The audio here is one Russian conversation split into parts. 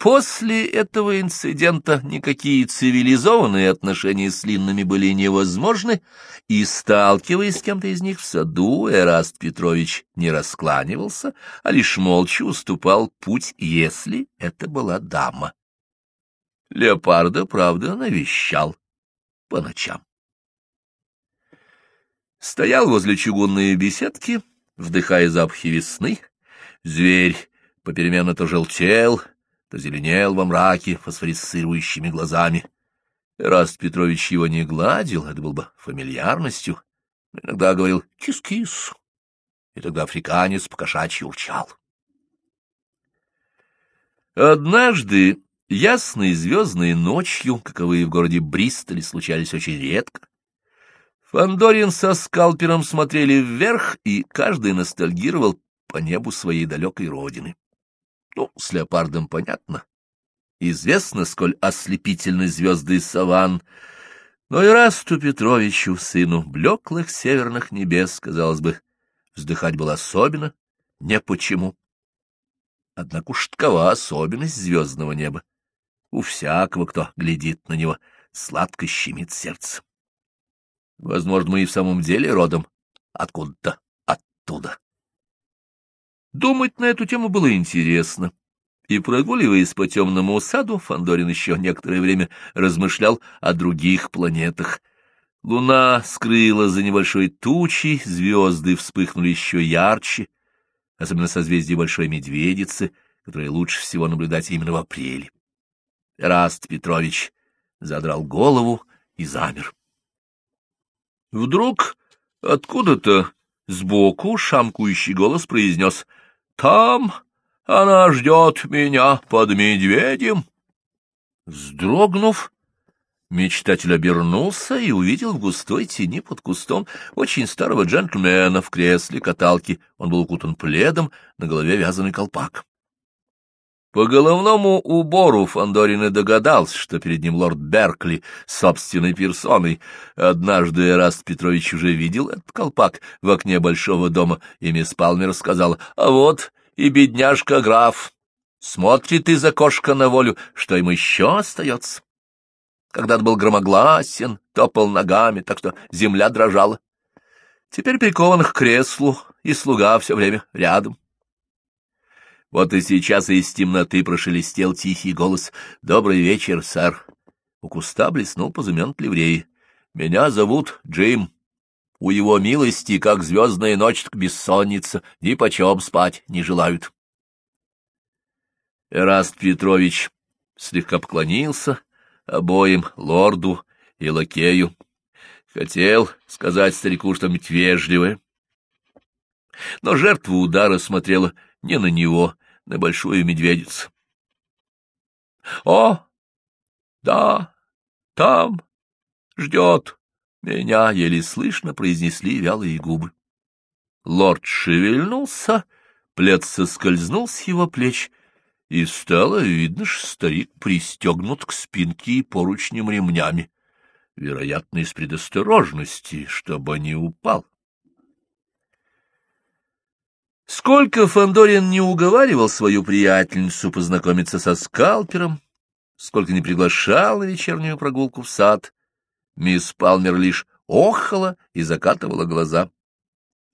После этого инцидента никакие цивилизованные отношения с Линнами были невозможны, и, сталкиваясь с кем-то из них в саду, Эраст Петрович не раскланивался, а лишь молча уступал путь, если это была дама. Леопарда, правда, навещал по ночам. Стоял возле чугунной беседки, вдыхая запахи весны. Зверь попеременно то желтел, то зеленел во мраке фосфорисцирующими глазами. Раст Петрович его не гладил, это был бы фамильярностью, иногда говорил «кис-кис», и тогда африканец покошачьи урчал. Однажды, ясной звездной ночью, каковые в городе Бристоле случались очень редко, Фандорин со скалпером смотрели вверх, и каждый ностальгировал по небу своей далекой родины. Ну, с леопардом понятно. Известно, сколь ослепительны звезды саван. Но и Расту Петровичу, сыну блеклых северных небес, казалось бы, вздыхать было особенно, не почему. Однако уж такова особенность звездного неба. У всякого, кто глядит на него, сладко щемит сердце. Возможно, мы и в самом деле родом откуда-то оттуда. Думать на эту тему было интересно, и, прогуливаясь по темному саду, Фандорин еще некоторое время размышлял о других планетах. Луна скрыла за небольшой тучей, звезды вспыхнули еще ярче, особенно созвездие Большой Медведицы, которое лучше всего наблюдать именно в апреле. Раст Петрович задрал голову и замер. Вдруг откуда-то сбоку шамкующий голос произнес — там она ждет меня под медведем. Вздрогнув, мечтатель обернулся и увидел в густой тени под кустом очень старого джентльмена в кресле каталки. Он был укутан пледом, на голове вязаный колпак. По головному убору Фандорин и догадался, что перед ним лорд Беркли собственной персоной. Однажды Эраст Петрович уже видел этот колпак в окне большого дома, и мисс Палмер сказала, «А вот и бедняжка граф смотрит из окошка на волю, что ему еще остается». Когда-то был громогласен, топал ногами, так что земля дрожала. Теперь прикован к креслу, и слуга все время рядом. Вот и сейчас из темноты прошелестел тихий голос. «Добрый вечер, сэр!» У куста блеснул позумент ливреи. «Меня зовут Джим. У его милости, как звездная ночь, так бессонница, ни почем спать не желают». Эраст Петрович слегка поклонился обоим, лорду и лакею. Хотел сказать старику что-нибудь. Но жертва удара смотрела не на него, на большую медведицу. — О, да, там ждет меня, — еле слышно произнесли вялые губы. Лорд шевельнулся, плед соскользнул с его плеч, и стало видно, что старик пристегнут к спинке и поручням ремнями, вероятно, из предосторожности, чтобы не упал. Сколько Фандорин не уговаривал свою приятельницу познакомиться со скалпером, сколько не приглашал на вечернюю прогулку в сад, мисс Палмер лишь охала и закатывала глаза.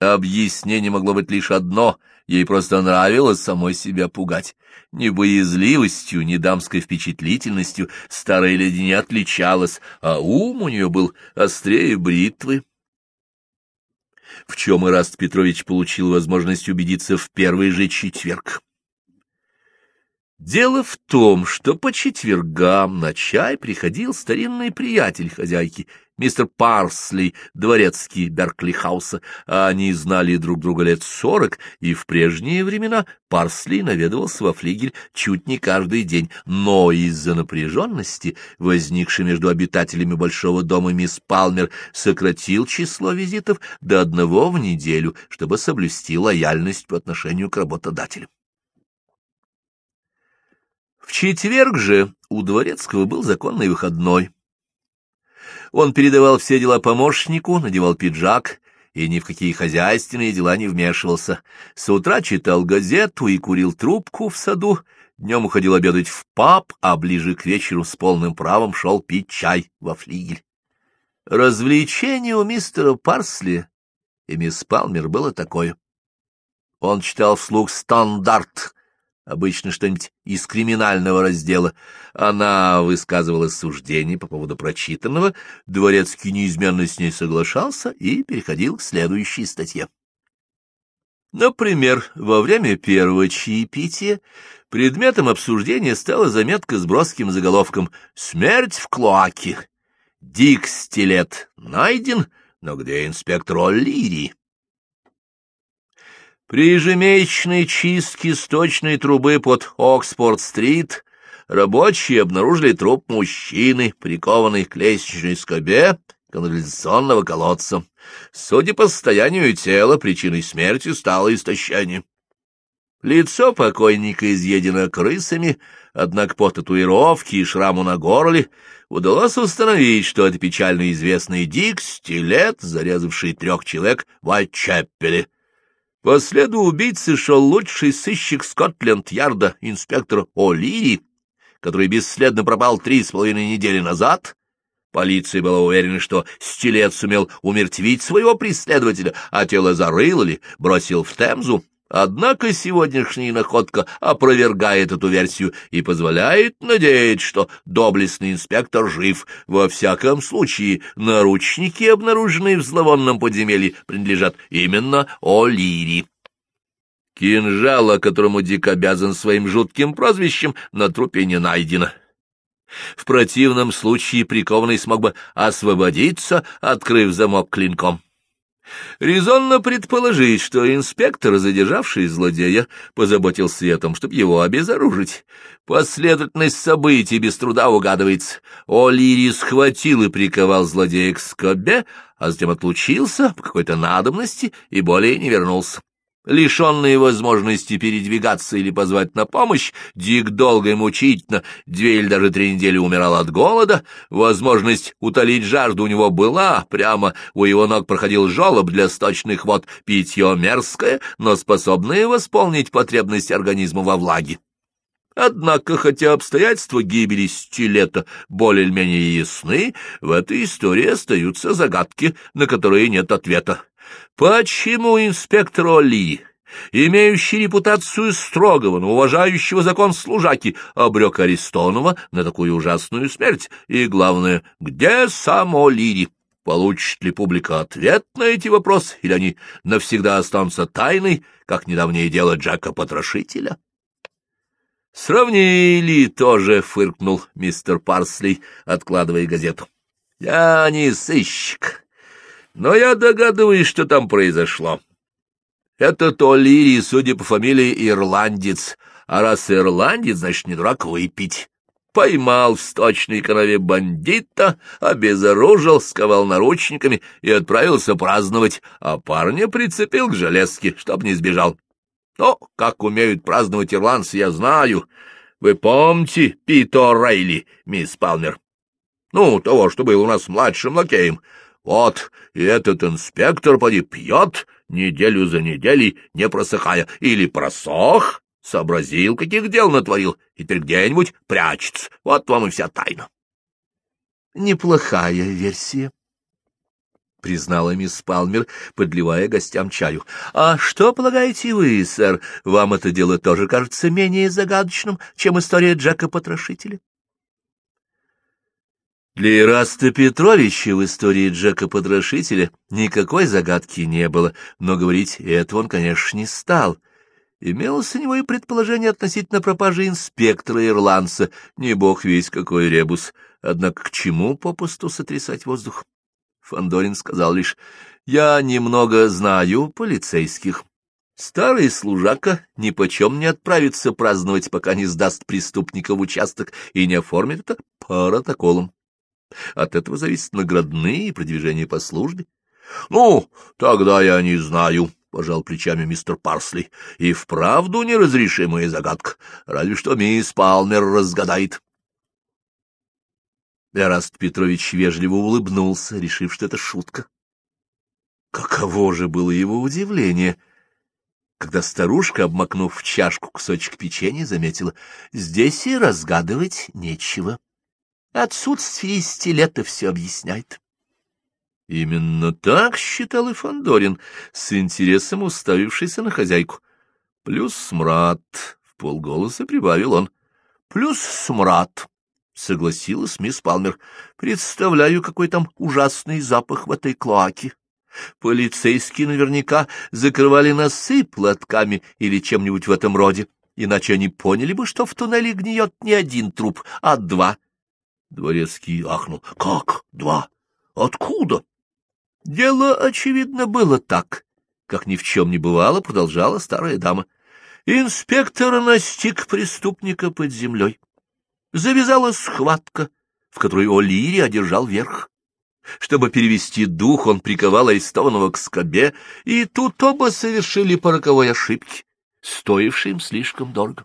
Объяснение могло быть лишь одно — ей просто нравилось самой себя пугать. Ни боязливостью, ни дамской впечатлительностью старая леди не отличалась, а ум у нее был острее бритвы в чем Ираст Петрович получил возможность убедиться в первый же четверг. Дело в том, что по четвергам на чай приходил старинный приятель хозяйки, мистер Парсли, дворецкий Беркли-хауса. Они знали друг друга лет сорок, и в прежние времена Парсли наведывался во флигель чуть не каждый день, но из-за напряженности, возникшей между обитателями большого дома мисс Палмер, сократил число визитов до одного в неделю, чтобы соблюсти лояльность по отношению к работодателям. В четверг же у Дворецкого был законный выходной. Он передавал все дела помощнику, надевал пиджак и ни в какие хозяйственные дела не вмешивался. С утра читал газету и курил трубку в саду, днем уходил обедать в паб, а ближе к вечеру с полным правом шел пить чай во флигель. Развлечение у мистера Парсли и мисс Палмер было такое. Он читал вслух «Стандарт», обычно что-нибудь из криминального раздела. Она высказывала суждение по поводу прочитанного, дворецкий неизменно с ней соглашался и переходил к следующей статье. Например, во время первого чаепития предметом обсуждения стала заметка с броским заголовком «Смерть в клоаке». Дик Стилет найден, но где инспектор О'Лири? При ежемесячной чистке сточной трубы под Оксфорд-стрит рабочие обнаружили труп мужчины, прикованный к лестничной скобе канализационного колодца. Судя по состоянию тела, причиной смерти стало истощение. Лицо покойника изъедено крысами, однако по татуировке и шраму на горле удалось установить, что это печально известный Дик Стилет, зарезавший трех человек в Айтчеппеле. По следу убийцы шел лучший сыщик Скотленд-Ярда, инспектор О'Лири, который бесследно пропал три с половиной недели назад. Полиция была уверена, что Стилет сумел умертвить своего преследователя, а тело зарыл или бросил в Темзу. Однако сегодняшняя находка опровергает эту версию и позволяет надеяться, что доблестный инспектор жив. Во всяком случае, наручники, обнаруженные в зловонном подземелье, принадлежат именно О'Лири. Кинжала, которому Дик обязан своим жутким прозвищем, на трупе не найдено. В противном случае прикованный смог бы освободиться, открыв замок клинком. Резонно предположить, что инспектор, задержавший злодея, позаботился о том, чтобы его обезоружить. Последовательность событий без труда угадывается. О'Лири схватил и приковал злодея к скобе, а затем отлучился по какой-то надобности и более не вернулся. Лишенный возможности передвигаться или позвать на помощь, Дик долго и мучительно, две или даже три недели умирал от голода. Возможность утолить жажду у него была, прямо у его ног проходил жолоб для сточных вод, питье мерзкое, но способное восполнить потребность организма во влаге. Однако, хотя обстоятельства гибели стилета более или менее ясны, в этой истории остаются загадки, на которые нет ответа. Почему инспектор Оли, имеющий репутацию строгого, но уважающего закон служаки, обрек Аристонова на такую ужасную смерть? И главное, где сам О'Лири? Получит ли публика ответ на эти вопросы, или они навсегда останутся тайной, как недавнее дело Джека Потрошителя? «Сравнили тоже», — фыркнул мистер Парсли, откладывая газету. «Я не сыщик, но я догадываюсь, что там произошло. Этот О'Лири, судя по фамилии, ирландец, а раз ирландец, значит, не дурак выпить. Поймал в сточной канаве бандита, обезоружил, сковал наручниками и отправился праздновать, а парня прицепил к железке, чтоб не сбежал. Но как умеют праздновать ирландцы, я знаю. Вы помните Пито Рейли, мисс Палмер? Ну, того, что был у нас младшим лакеем. Вот, и этот инспектор, поди, пьет неделю за неделей, не просыхая. Или просох, сообразил, каких дел натворил, и теперь где-нибудь прячется. Вот вам и вся тайна. Неплохая версия, — признала мисс Палмер, подливая гостям чаю. — А что полагаете вы, сэр? Вам это дело тоже кажется менее загадочным, чем история Джека Потрошителя? Для Ираста Петровича в истории Джека Потрошителя никакой загадки не было, но говорить этого он, конечно, не стал. Имелось у него и предположение относительно пропажи инспектора-ирландца, не бог весь какой ребус, однако к чему попусту сотрясать воздух? Фандорин сказал лишь, «Я немного знаю полицейских». Старый служака нипочем не отправится праздновать, пока не сдаст преступника в участок и не оформит это протоколом. От этого зависят наградные и продвижение по службе. — Ну, тогда я не знаю, — пожал плечами мистер Парсли. — И вправду неразрешимая загадка. Разве что мисс Палмер разгадает. Эраст Петрович вежливо улыбнулся, решив, что это шутка. Каково же было его удивление, когда старушка, обмакнув в чашку кусочек печенья, заметила, здесь и разгадывать нечего. Отсутствие стилета все объясняет. Именно так считал и Фандорин, с интересом уставившийся на хозяйку. Плюс смрад, — в полголоса прибавил он. Плюс смрад, — согласилась мисс Палмер. Представляю, какой там ужасный запах в этой клоаке. Полицейские наверняка закрывали носы платками или чем-нибудь в этом роде, иначе они поняли бы, что в туннеле гниет не один труп, а два. Дворецкий ахнул. — Как два? Откуда? Дело, очевидно, было так, как ни в чем не бывало, продолжала старая дама. Инспектор настиг преступника под землей. Завязалась схватка, в которой О'Лири одержал верх. Чтобы перевести дух, он приковал арестованного к скобе, и тут оба совершили по роковой ошибке, стоившей им слишком дорого.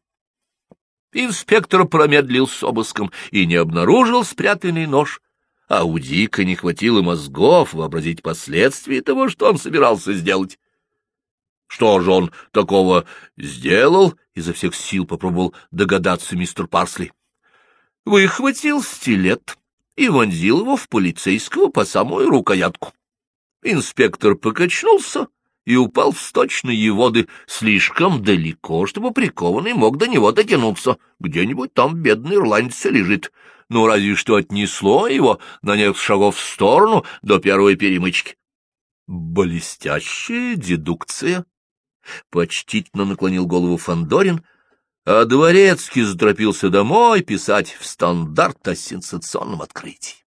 Инспектор промедлил с обыском и не обнаружил спрятанный нож, а у Дика не хватило мозгов вообразить последствия того, что он собирался сделать. Что же он такого сделал? Изо всех сил попробовал догадаться мистер Парсли. Выхватил стилет и вонзил его в полицейского по самую рукоятку. Инспектор покачнулся и упал в сточные воды слишком далеко, чтобы прикованный мог до него дотянуться. Где-нибудь там бедный ирландец лежит. Ну, разве что отнесло его на несколько шагов в сторону до первой перемычки. Блестящая дедукция. Почтительно наклонил голову Фандорин, а Дворецкий заторопился домой писать в стандарт о сенсационном открытии.